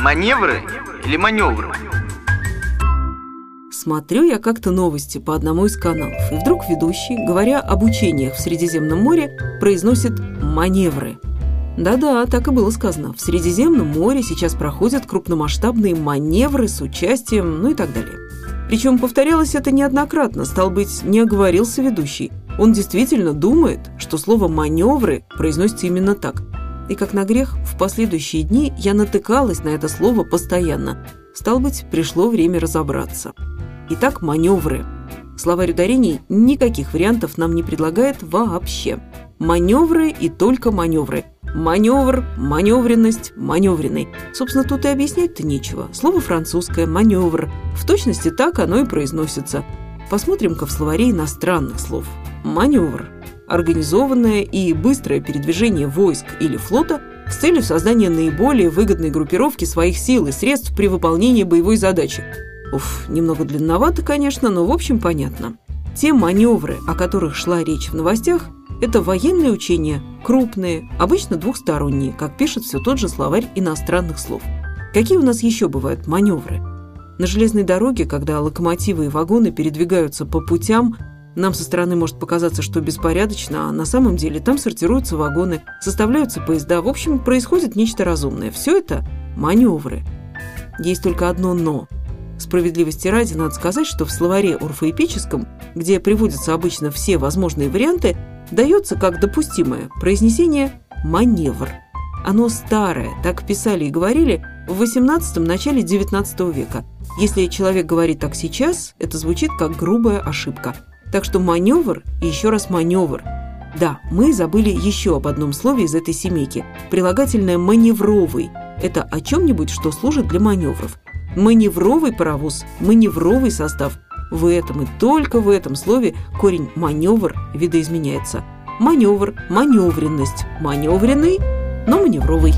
Маневры или маневры? Смотрю я как-то новости по одному из каналов, и вдруг ведущий, говоря об учениях в Средиземном море, произносит «маневры». Да-да, так и было сказано. В Средиземном море сейчас проходят крупномасштабные маневры с участием, ну и так далее. Причем повторялось это неоднократно, стал быть, не оговорился ведущий. Он действительно думает, что слово «маневры» произносится именно так. И как на грех, в последующие дни я натыкалась на это слово постоянно. Стал быть, пришло время разобраться. Итак, маневры. Словарь ударений никаких вариантов нам не предлагает вообще. Маневры и только маневры. Маневр, маневренность, маневренный. Собственно, тут и объяснять-то нечего. Слово французское «маневр». В точности так оно и произносится. Посмотрим-ка в словаре иностранных слов. Маневр организованное и быстрое передвижение войск или флота с целью создания наиболее выгодной группировки своих сил и средств при выполнении боевой задачи. Уф, немного длинновато, конечно, но в общем понятно. Те маневры, о которых шла речь в новостях, это военные учения, крупные, обычно двухсторонние, как пишет все тот же словарь иностранных слов. Какие у нас еще бывают маневры? На железной дороге, когда локомотивы и вагоны передвигаются по путям, нам со стороны может показаться, что беспорядочно, а на самом деле там сортируются вагоны, составляются поезда. В общем, происходит нечто разумное. Все это маневры. Есть только одно «но». Справедливости ради надо сказать, что в словаре орфоэпическом, где приводятся обычно все возможные варианты, дается как допустимое произнесение «маневр». Оно старое, так писали и говорили в 18-м начале 19 века. Если человек говорит так сейчас, это звучит как грубая ошибка – так что маневр и еще раз маневр. Да, мы забыли еще об одном слове из этой семейки. Прилагательное «маневровый». Это о чем-нибудь, что служит для маневров. Маневровый паровоз, маневровый состав. В этом и только в этом слове корень «маневр» видоизменяется. Маневр, маневренность, маневренный, но маневровый.